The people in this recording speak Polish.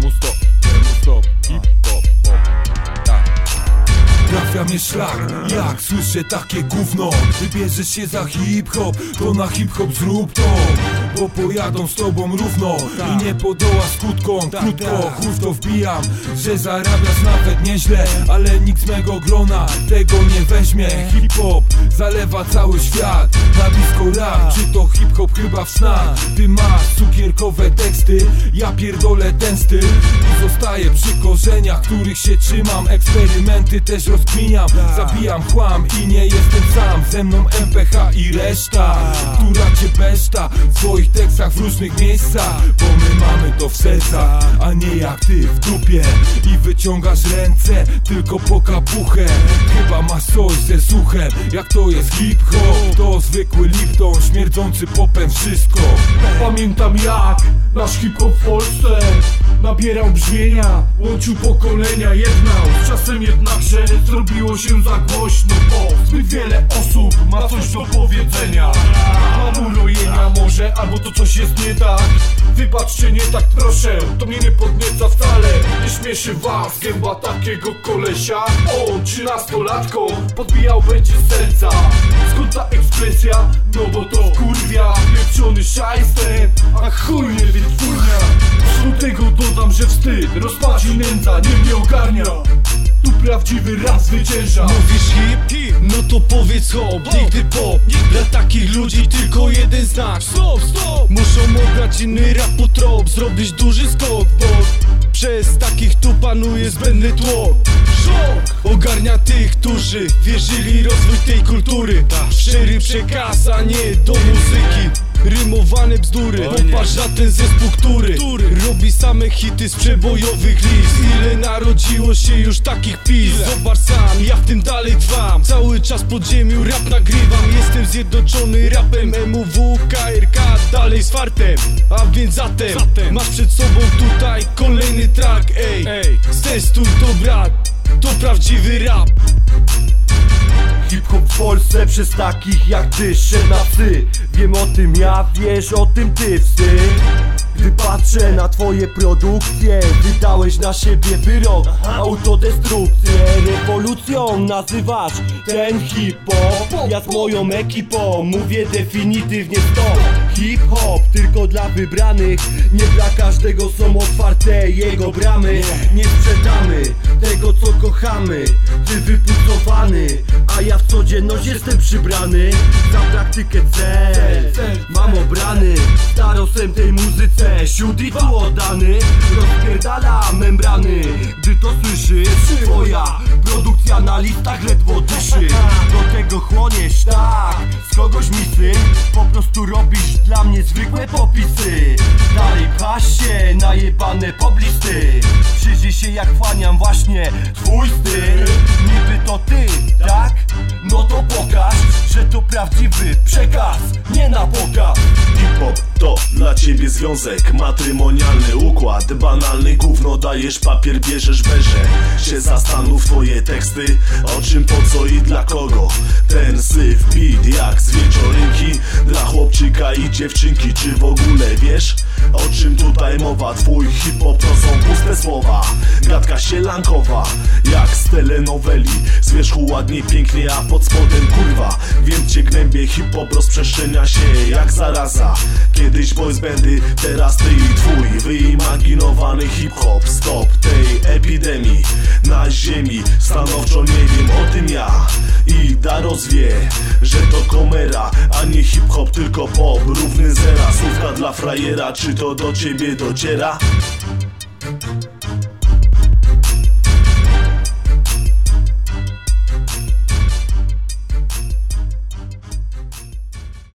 Temu stop, temu stop, hip hop, hop. Tak. Trafia mnie szlak, jak słyszę takie gówno. Wybierzesz się za hip hop, to na hip hop zrób to. Bo pojadą z tobą równo i nie podoła skutkom. Krótko, chuj w to wbijam, że zarabiasz nawet nieźle Ale nikt z mego grona tego nie weźmie. Hip-hop zalewa cały świat, na blisko rap Czy to hip-hop chyba w snach. Ty masz cukierkowe teksty, ja pierdolę ten styl. I zostaję przy korzeniach, których się trzymam. Eksperymenty też rozkminiam, zabijam chłam I nie jestem sam, ze mną MPH i reszta Która cię peszta w swoich tekstach w różnych miejscach. Bo my mamy to w sercach, a nie jak ty w dupie. I wyciągasz ręce tylko po kapuchę. Chyba masz coś ze słuchem, jak to jest hip-hop. To zwykły Lipton, śmierdzący popem wszystko. Pamiętam jak nasz hip-hop w Polsce Nabierał brzmienia, łączył pokolenia, jednał. Czasem jednakże zrobiło się za głośno Bo zbyt wiele osób ma coś do powiedzenia. Mam urojenia może, albo to coś jest nie tak. Wybaczcie, nie tak proszę, to mnie nie podnieca wcale. Nie śmieszy was gęba takiego kolesia. On trzynastolatką podbijał będzie serca. Skąd ta ekspresja? No bo to kurwia Pieprzony szajster, a chuj nie wytwórnia Wśród tego dodam, że wstyd, rozpaczy nędza nie mnie ogarnia Tu prawdziwy raz zwycięża. Mówisz hip, no to powiedz hop. Nigdy pop, dla takich ludzi tylko jeden znak. Stop, stop. Muszą obrać inny rap trop. Zrobić duży skok, bo przez takich tu panuje zbędny tłok. Szok. Ogarnia tych, którzy wierzyli rozwój tej kultury. Szczery przekaz, a nie do muzyki Rymowane bzdury. Popatrz na ten zespół, który Robi same hity z przebojowych list. Ile narodziło się już takich pis Zobacz sam, ja w tym dalej trwam. Cały czas pod ziemią rap nagrywam. Jestem zjednoczony rapem MUW, KRK Dalej z fartem, a więc zatem Masz przed sobą tutaj kolejny track Ej, zestuj to brat To prawdziwy rap Hip-hop w Polsce przez takich jak ty na Wiem o tym ja, wiesz o tym ty psy. Gdy patrzę na twoje produkcje Wydałeś na siebie wyrok. Autodestrukcję Rewolucją nazywasz ten hip-hop. Ja z moją ekipą mówię definitywnie stop Hip-hop tylko dla wybranych. Nie dla każdego są otwarte jego bramy. Nie sprzedamy tego co kochamy. Ty wypucowany, a ja codzienność jestem przybrany Za praktykę cel. Mam obrany starosem tej muzyce. Siód i tu oddany Rozpierdala membrany. Gdy to słyszysz Twoja produkcja na listach ledwo dyszy. Do tego chłoniesz tak Po prostu robisz dla mnie zwykłe popisy. Dalej się najebane poblisty. Przyjrzyj się jak chłaniam właśnie twój styl. Niby to ty, tak? No to pokaż, że to prawdziwy przekaz Nie na pokaz Hip-hop to dla ciebie związek Matrymonialny układ. Banalny gówno dajesz papier, bierzesz berze Się zastanów twoje teksty O czym, po co i dla kogo. Ten syf beat jak z wieczorynki Dla chłopczyka i dziewczynki Czy w ogóle wiesz o czym tutaj mowa? Twój hip-hop to słowa. Gadka sielankowa Jak z telenoweli Z wierzchu ładnie, pięknie, a pod spodem kurwa. Wiem cię gnębie, hip-hop rozprzestrzenia się jak zaraza. Kiedyś boys bandy, teraz ty i twój. Wyimaginowany hip-hop Stop tej epidemii. Na ziemi Stanowczo nie wiem o tym ja. I da rozwie, że to komera A nie hip-hop, tylko pop. Równy zera, słówka dla frajera. Czy to do ciebie dociera?